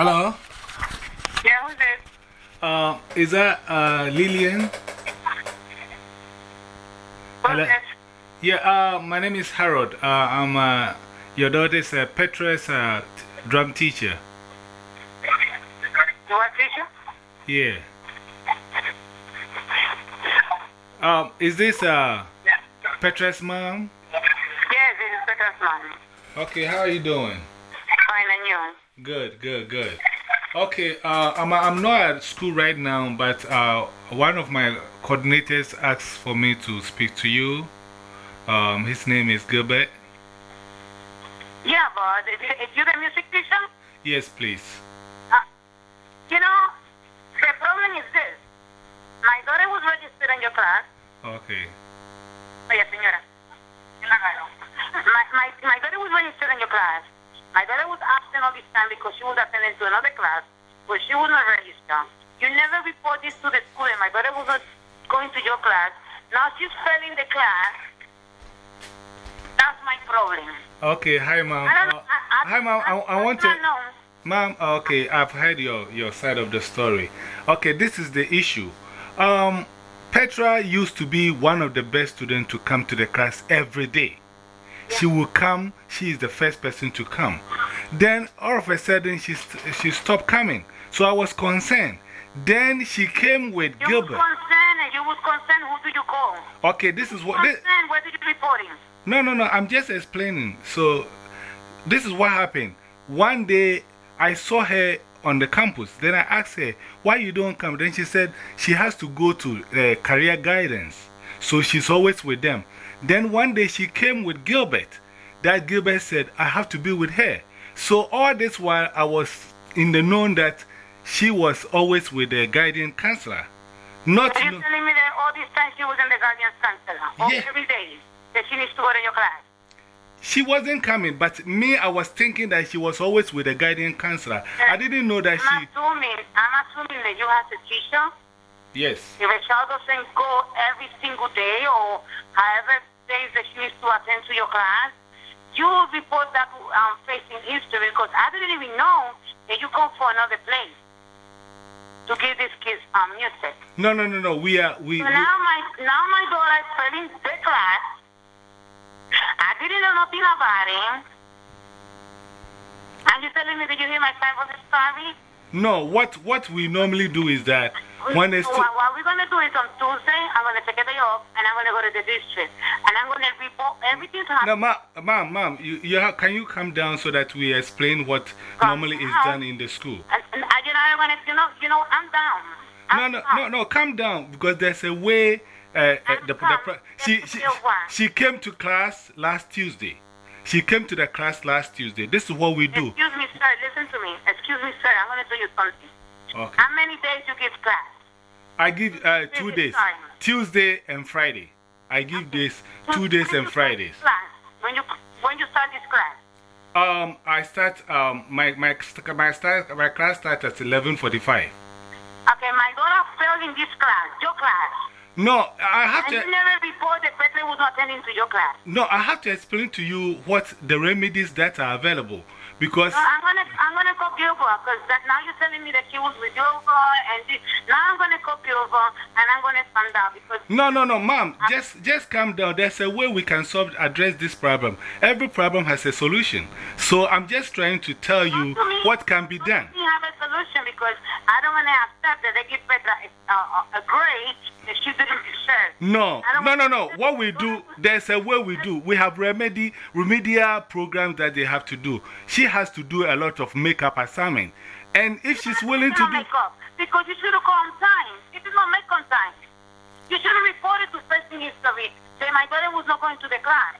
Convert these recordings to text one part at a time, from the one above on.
Hello? Yeah, who's this? Uh, is that uh, Lillian? Hello? Yeah, uh, my name is Harold. Uh, I'm uh, your daughter's uh, Petra's uh, drum teacher. You are teacher? Yeah. Um, is this uh, Petra's mom? Yes, this is Petra's mom. Okay, how are you doing? Fine, and you? Good, good, good. Okay, uh, I'm, I'm not at school right now, but uh, one of my coordinators asked for me to speak to you. Um, his name is Gilbert. Yeah, but is, is you the music teacher? Yes, please. Uh, you know, the problem is this. My daughter was registered in your class. Okay. Oye, señora. My, my, my daughter was registered in your class. My daughter was absent all this time because she was attending to another class, but she was not registered. You never report this to the school, and my daughter was not going to your class. Now she's failing the class. That's my problem. Okay, hi, mom. I Uh, I, I, hi, mom. I, I want to. know. Mom, okay, I've heard your, your side of the story. Okay, this is the issue. Um, Petra used to be one of the best students to come to the class every day. She will come, she is the first person to come. Then, all of a sudden, she, st she stopped coming. So I was concerned. Then she came with You Gilbert. concerned, you was concerned. Who do you call? Okay, this is what. This, Concerned. Where did you report him? no, no, no, I'm just explaining. So, this is what happened. One day, I saw her on the campus. Then I asked her, why you don't come? Then she said she has to go to uh, career guidance. So, she's always with them. Then one day, she came with Gilbert. That Gilbert said, I have to be with her. So, all this while, I was in the known that she was always with the guidance counselor. Not Are you know- telling me that all this time she was in the guardian's counselor? All Yeah. Every day that she needs to go to your class? She wasn't coming, but me, I was thinking that she was always with a guardian counselor. I didn't know that I'm she. assuming, I'm assuming that you have a teacher. Yes. If a child doesn't go every single day or however days that she needs to attend to your class, you will report that um, facing history because I didn't even know that you come for another place to give these kids um, music. No, no, no, no. We are. We, So we- now my now my daughter is failing the class. I didn't know nothing about him. And you telling me that you hear my the story? no, what, what we normally do is that when it's. So what, what we're gonna do is on Tuesday, I'm gonna take a day off and I'm gonna go to the district and I'm gonna report everything to No, happen. ma, ma'am, ma'am, you, you have, can you come down so that we explain what normally is done in the school? And, and I, you know, I'm gonna, you know, you know, I'm down. No, I'm no, down. no, no, calm down because there's a way. Uh, uh, the, the, she, she, she came to class last Tuesday. She came to the class last Tuesday. This is what we do. Excuse me, sir. Listen to me. Excuse me, sir. I'm gonna tell you something. Okay. How many days you give class? I give uh, two days time. Tuesday and Friday. I give this two days When and Fridays. Class, when you when you start this class, Um, I start, um, my, my, my, start, my class starts at 11.45. okay, my daughter failed in this class, your class, No, I have and to, you never report that Petra was not attending to your class. no, I have to explain to you what the remedies that are available. Because, So I'm gonna I'm gonna call Gilbert because now you're telling me that she was with Gilbert and gonna call Gilbert and I'm gonna find out because no, no, no, ma'am, just, just calm down. There's a way we can solve, address this problem. Every problem has a solution. So I'm just trying to tell you to me, what can be done. We have a solution because I don't wanna accept that they give Petra a, a, a grade that she didn't deserve. No, no, no, no. What we do, there's a way we do. We have remedy, remedial programs that they have to do. She has to do a lot of makeup assignment. And if she's willing to do. make up because you should have called on time. It did not make on time. You should have reported to Facing History that my daughter was not going to the class.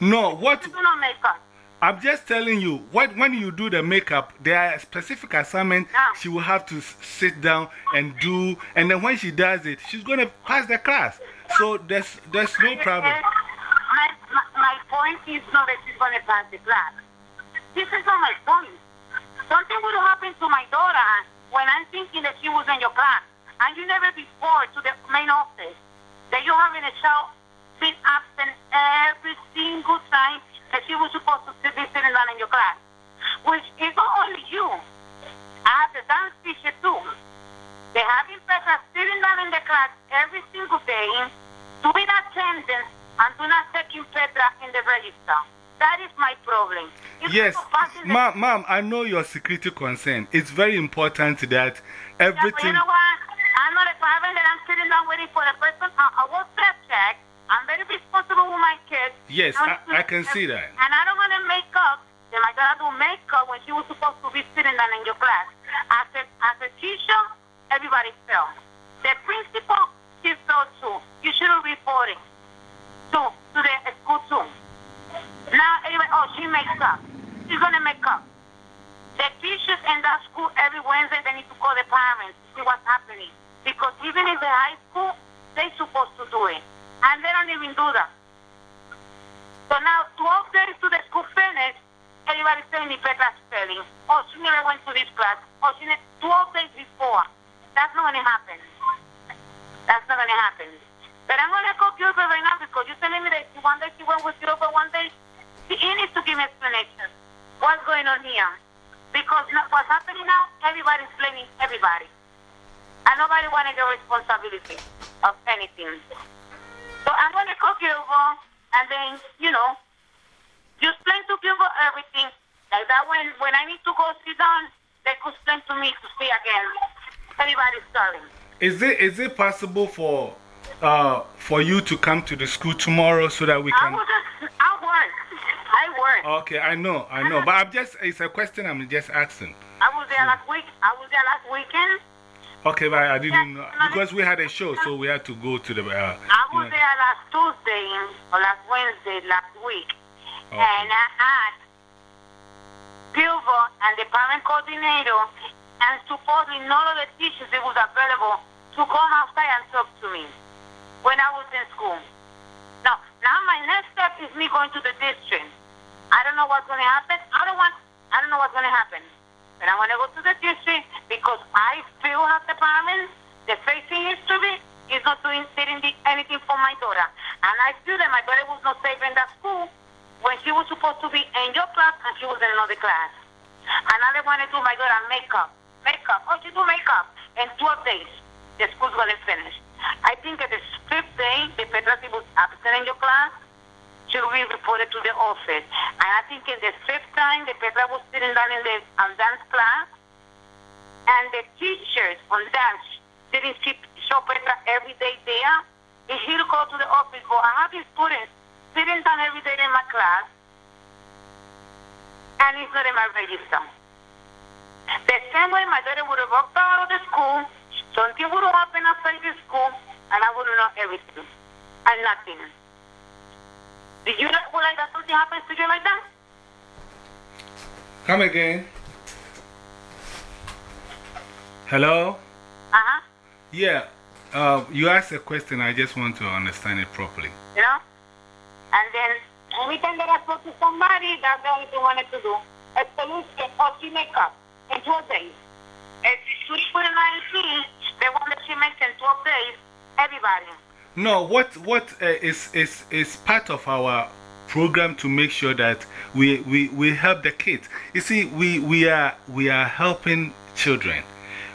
No, what You do not make up. I'm just telling you, what, when you do the makeup, there are specific assignments she will have to sit down and do. And then when she does it, she's going to pass the class. So there's, there's no problem. My, my, my point is not that she's going to pass the class. This is not my point. Something would happen to my daughter when I'm thinking that she was in your class. And you never report to the main office that you're having a child been absent every single time that she was supposed to be sitting down in your class. Which is not only you. has the dance teacher too. They having Petra sitting down in the class every single day, doing attendance, and do not taking Petra in the register. That is my problem. Yes, ma'am, ma'am, I know your security concern. It's very important that Yeah, but you everything. know what? I'm not a parent that I'm sitting down waiting for a person. I, I will step check. I'm very responsible with my kids. Yes, I- I can see that. And I don't want to make up. Then my daughter do makeup when she was supposed to be sitting down in your class. As a, as a teacher, everybody fell. The principal, she fell too. You should have reported to, to the school too. Now, everybody, oh, she makes up. She's going to make up. The teachers in that school every Wednesday they need to call the parents to see what's happening. Because even in the high school, they're supposed to do it. And they don't even do that. So now 12 days to the school finish, everybody's saying if Petra's failing. Oh, she never went to this class. Oh, she ne- 12 days before. That's not gonna happen. That's not gonna happen. But I'm gonna call Gilbert right now because you're telling me that one day she went with Gilbert, one day he needs to give me explanation. What's going on here? Because no- what's happening now, everybody's blaming everybody. And nobody want to get responsibility of anything. So I'm going to call Gilbert and then, you know, you explain to Gilbert everything. Like that when, when I need to go sit down, they could explain to me to see again. Everybody's sorry. Is it, is it possible for, uh, for you to come to the school tomorrow so that we I can. will just, I work. I work. Okay, I know, I know. But I'm just, it's a question I'm just asking. I was there last week. I was there last weekend. Okay, but I didn't know. Because we had a show, so we had to go to the. Uh, I was know. there last Tuesday or last Wednesday last week. Okay. And I asked Gilbert and the parent coordinator and supposedly none of the teachers that was available to come outside and talk to me when I was in school. Now, now my next step is me going to the district. I don't know what's going to happen. I don't want, I don't know what's going to happen. But I want to go to the district because I feel as the parent, the facing history is not doing anything for my daughter. And I feel that my daughter was not safe in that school when she was supposed to be in your class and she was in another class. And I didn't want to do my daughter makeup. Makeup. Oh, she do makeup. In 12 days, the school's going to finish. I think at the fifth day, the Petra was absent in your class, will be reported to the office. And I think in the fifth time, the Petra was sitting down in the um, dance class, and the teachers on dance didn't see, show Petra every day there. And he'll go to the office, but I have his students sitting down every day in my class, and he's not in my register. The same way my daughter would have walked out of the school, something would have happened outside the school, and I would known everything and nothing. Did you not feel like that something happens to you like that? Come again. Hello? Uh huh. Yeah. Uh, you asked a question, I just want to understand it properly. You know? And then every time that I spoke to somebody, that's the only thing I wanted to do. A solution or she make up in 12 days. If she put in 19, the one that she makes in 12 days, everybody. No, what, what uh, is is, is part of our program to make sure that we, we, we help the kids. You see, we, we, are, we are helping children.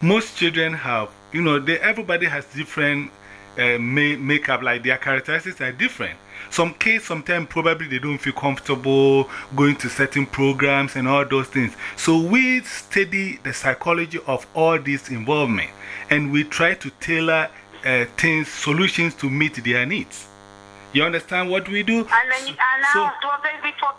Most children have, you know, they, everybody has different uh, ma makeup, like their characteristics are different. Some kids sometimes probably they don't feel comfortable going to certain programs and all those things. So we study the psychology of all this involvement and we try to tailor uh, things, solutions to meet their needs. You understand what we do? And then you, and now, So- 12 days before,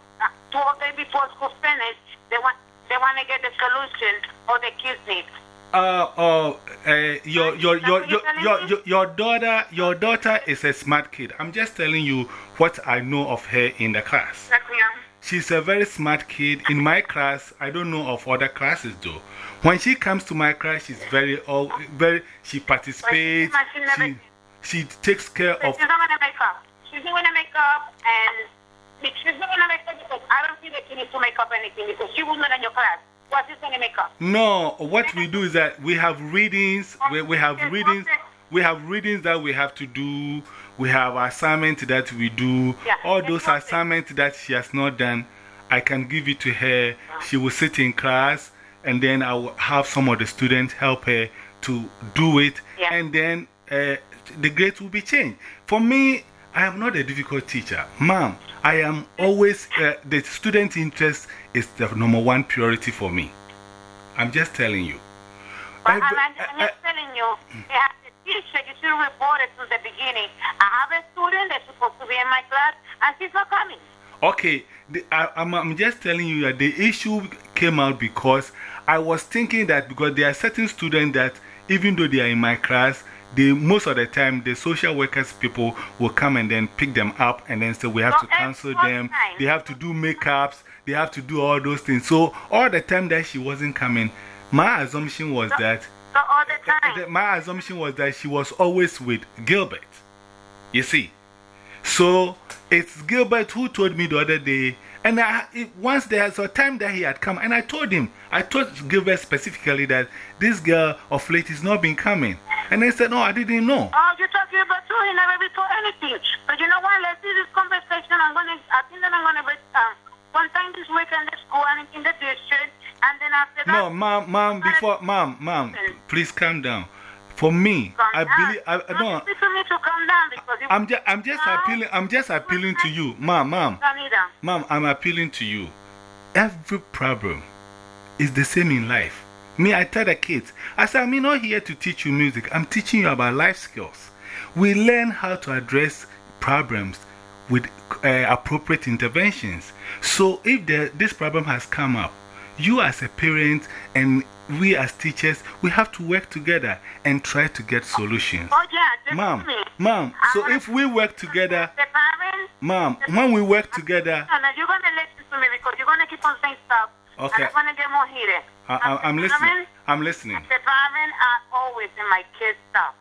12 days before school finish, they want, they want to get the solution or the kids need. Uh, uh, uh, your, your, your, your, your, your, your daughter, your daughter is a smart kid. I'm just telling you what I know of her in the class. Me. She's a very smart kid. In my class, I don't know of other classes though. When she comes to my class, she's very, all, very, she participates. She, she takes care of. she's not going to make up. She's not going to make up, and she's not going to make up because I don't feel that she needs to make up anything because she was not in your class. What is going to make up? No, what we do is that we have readings, we, we have readings, we have readings that we have to do, we have assignments that we do. Yeah. All those assignments that she has not done, I can give it to her. She will sit in class and then I will have some of the students help her to do it, Yeah. and then uh, the grades will be changed. For me, I am not a difficult teacher. Mom, I am always, uh, the student interest is the number one priority for me. I'm just telling you. Every- I'm, I'm I- just telling you, to teacher, you should report it from the beginning. I have a student that's supposed to be in my class, and she's not coming. Okay, the, I, I'm, I'm just telling you that the issue came out because I was thinking that because there are certain students that, even though they are in my class, they, most of the time the social workers people will come and then pick them up and then say we have to cancel them. time. They have to do makeups, they have to do all those things. So, all the time that she wasn't coming, my assumption was that So all the time. the- my assumption was that she was always with Gilbert. You see? So it's Gilbert who told me the other day. And I, it, once there was a time that he had come, and I told him, I told Gilbert specifically that this girl of late is not been coming. And they said, No, I didn't know. Oh, you're talking about two. He never told anything. But you know what? Let's do this conversation. I'm gonna. I think that I'm gonna be um, sometime this week in the school and in the district, and then after that. No, mom, mom, before, mom, mom, please calm down. For me, calm I believe, I, don't, it's for me to calm down because if I'm just, I'm just appealing, I'm just appealing to you, mom, mom. Mom, I'm appealing to you. Every problem is the same in life. Me, I tell the kids, I say, I'm not here to teach you music, I'm teaching you about life skills. We learn how to address problems with uh, appropriate interventions. So, if the, this problem has come up, you as a parent and we as teachers, we have to work together and try to get solutions. Oh yeah, Mom, mom, so if we work together, The parents. mom, when we work together, you're gonna listen to me because you're gonna keep on saying stuff. Okay. I'm gonna get more heated. I, I'm listening. I'm listening. The parents are always in my kids' stuff.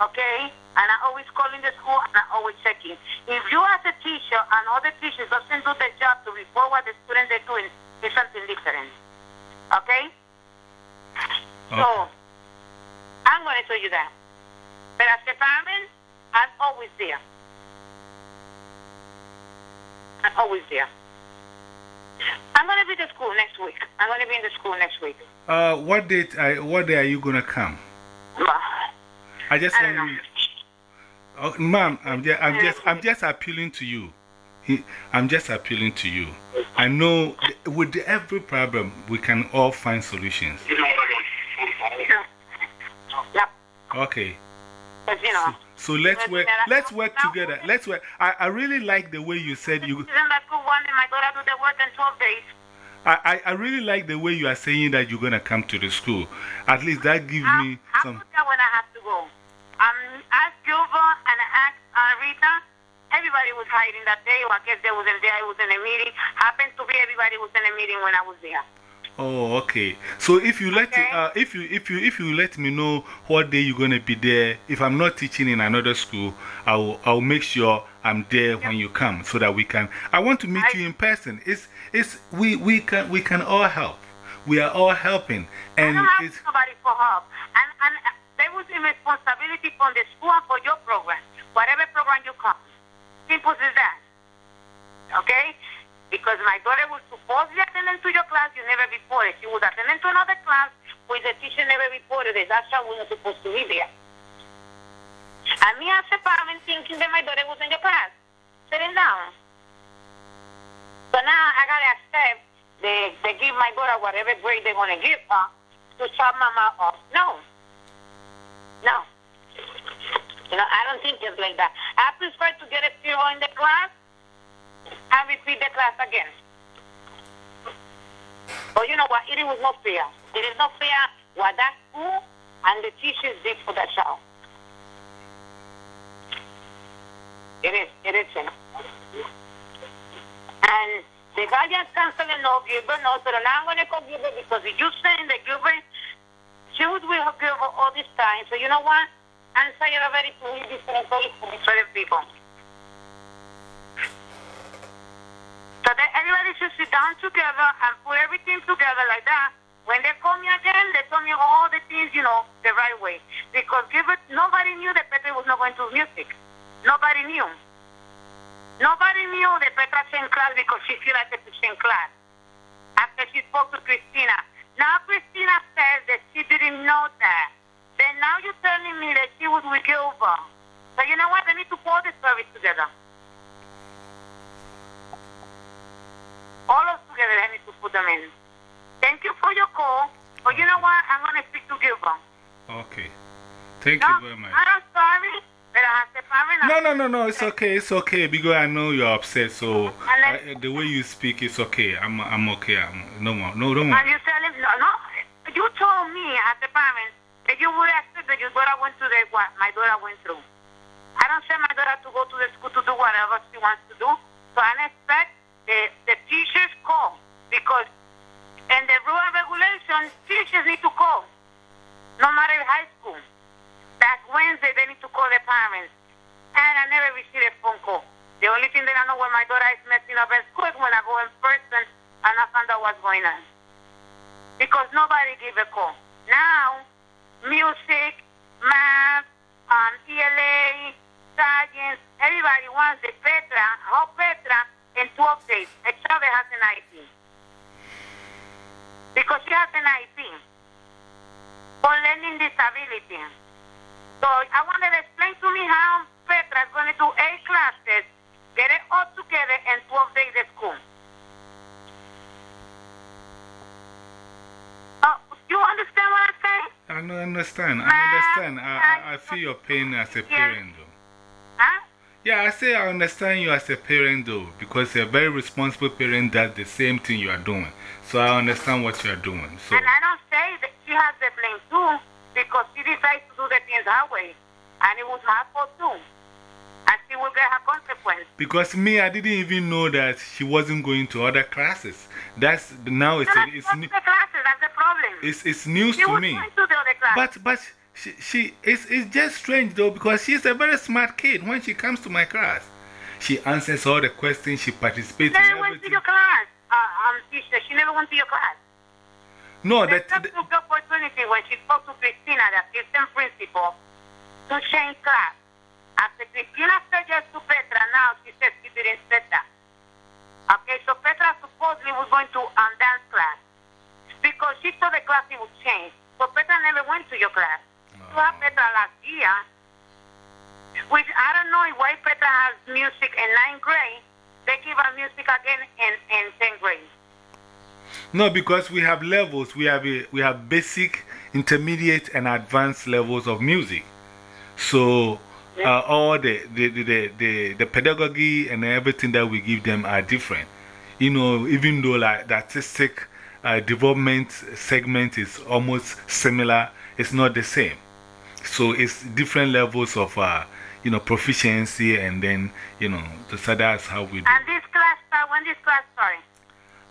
Okay? And I always calling the school and I always checking. If you as a teacher and other teachers doesn't do the job to report what the students are doing, it's something different. Okay? So, I'm going to tell you that. But as a parent, I'm always there. I'm always there. I'm going to be at the school next week. I'm going to be in the school next week. Uh, what date? I, what day are you gonna come? But I just I want you. Oh, ma'am, I'm just, I'm just, I'm just appealing to you. He- I'm just appealing to you. I know th- with every problem we can all find solutions. Okay. You know, So let's work. Let's work together. Let's work. I, I really like the way you said you. isn't that good one? And my daughter do the work in 12 days. I, I, I really like the way you are saying that you're gonna come to the school. At least that gives I, me I some. put that when I have to go. Um, ask Gilbert and I ask uh, Rita. Everybody was hiding that day. Or I guess they wasn't there. It was in a meeting. Happened to be everybody was in a meeting when I was there. Oh, okay. So if you let Okay. uh, if you if you if you let me know what day you're gonna be there, if I'm not teaching in another school, I'll I'll make sure I'm there when you come so that we can. I want to meet I- you in person. It's it's we we can we can all help. We are all helping, and I don't have it's nobody for help. And, and uh, there was a responsibility from the school for your program. Whatever program you come. Simple as that. Okay? Because my daughter was supposedly attending to your class, you never reported. She was attending to another class where the teacher never reported it. That's why we're supposed to be there. And me as a parent thinking that my daughter was in your class. Sitting down. So now I gotta accept they they give my daughter whatever grade they're gonna give her to shut mama off. No. No. You know, I don't think it's like that. I prefer to get a zero in the class and repeat the class again. But you know what? It was not fair. It is not fair what that school and the teachers did for that child. It is. It is. You. And the guardian counselor no Gilbert no, so now I'm to call Gilbert because you saying that Gilbert, she was with her Gilbert all this time. So you know what? I'm saying a very different very different people. So that everybody should sit down together and put everything together like that. When they call me again, they tell me all the things, you know, the right way. Because Gilbert, nobody knew that Pepe was not going to music. Nobody knew. Nobody knew that Petra sing class because she feel like she sing class. After she spoke to Christina. Now Christina says that she didn't know that. Then now you're telling me that she was with Gilbert. So you know what? They need to pull this service together. All of together, they need to put them in. Thank you for your call. But you know what? I'm going to speak to Gilbert. Okay. Thank No, you very much. I'm sorry, but I have to find No, no, no, no, it's okay, it's okay because I know you're upset. So I, the way you speak is okay. I'm, I'm okay. I'm, no more. No, don't And worry. you tell him, no, no. You told me as a parent that you would accept that your daughter went through the, what my daughter went through. I don't send my daughter to go to the school to do whatever she wants to do. So I expect the, the teachers call because in the rule and regulation, teachers need to call. No matter high school. That Wednesday they need to call the parents. And I never received a phone call. The only thing that I know when my daughter is messing up in school is when I go in person and I find out what's going on. Because nobody gave a call. Now, music, math, um, ELA, science, everybody wants the Petra, how Petra in 12 days. That has an IEP. Because she has an IEP for learning disability. So I wanted to explain to me how Petra is going to do eight classes, get it all together in 12 days at school. Uh, you understand what I'm saying? I don't understand. I understand. I, I, I feel your pain as a parent, though. Huh? Yeah, I say I understand you as a parent, though, because a very responsible parent does the same thing you are doing. So I understand what you are doing. So, And I don't say that she has the blame too, because she decides to do the things her way. And it was her fault too. And she will get her consequence. because me, I didn't even know that she wasn't going to other classes. That's now it's, it's, new- that's the problem. it's, it's news she to me. to the other classes. But, but she, she it's, it's just strange though because she's a very smart kid when she comes to my class. She answers all the questions, she participates She in never went to your class, uh, um, teacher. She never went to your class. No, They that, took the opportunity when she spoke to Christina, the assistant principal, to change class. After Christina said yes to Petra, now she says she didn't say that. Okay, so Petra supposedly was going to um, dance class because she thought the class would change. So Petra never went to your class. You have Petra last year, which I don't know why Petra has music in ninth grade. They give her music again in, in 10th grade. no, because we have levels. We have, a, we have basic, intermediate, and advanced levels of music. So, uh, all the, the, the, the, the, the pedagogy and everything that we give them are different. You know, even though like, the artistic uh, development segment is almost similar, it's not the same. So, it's different levels of uh, you know, proficiency, and then, you know, so that's how we do. And this class start, when this class started?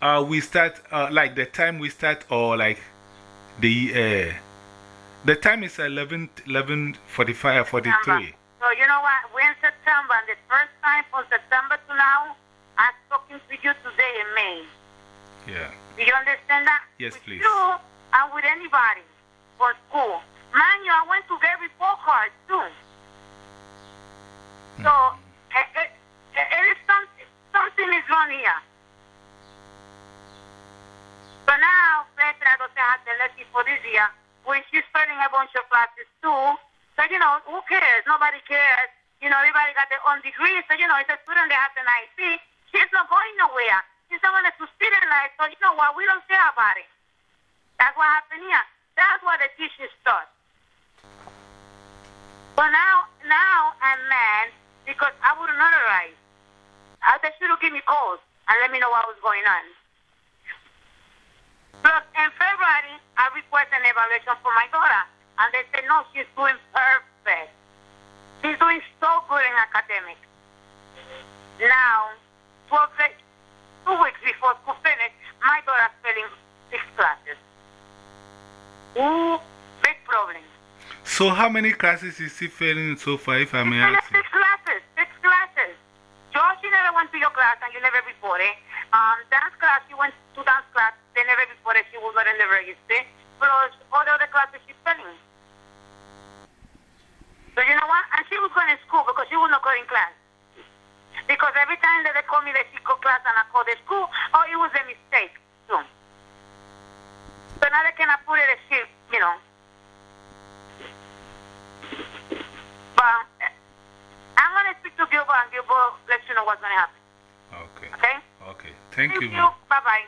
Uh, we start, uh, like the time we start, or like the, uh, the time is 11, 11 45 or 43. So you know what? We're in September, and the first time from September to now, I'm talking to you today in May. Yeah. Do you understand that? Yes, with please. you and with anybody for school. Mind you, I went to get report cards too. So, it, it, it is something, something is wrong here. So now, Petra doesn't have the lesson for this year, when she's spending a bunch of classes too. So, you know, who cares? Nobody cares. You know, everybody got their own degree. So, you know, it's a student that has an IC. She's not going nowhere. She's not to succeed in life. So, you know what? We don't care about it. That's what happened here. That's what the teachers taught. So now, now I'm mad because I wouldn't notarize. I, they should have given me calls and let me know what was going on. Plus, in February, I requested an evaluation for my daughter, and they said, no, she's doing perfect. She's doing so good in academics. Now, 12 days, two weeks before school finished, my daughter's failing six classes. Ooh, big problem. So, how many classes is she failing so far, if I may ask? six classes, six classes. George, you never went to your class and you never reported. Um, dance class, you went to dance class, they never reported she was not in the register. Plus, all the other classes she's failing. So you know what? And she was going to school because she was not going class. Because every time that they call me she go class and I call the school, oh, it was a mistake. So, so nada que no pude decir, you know. But eh, I'm going to speak to Gilbert and Gilbert let you know what's going to happen. Okay. Okay? Okay. Thank, Thank you. you. Bye bye.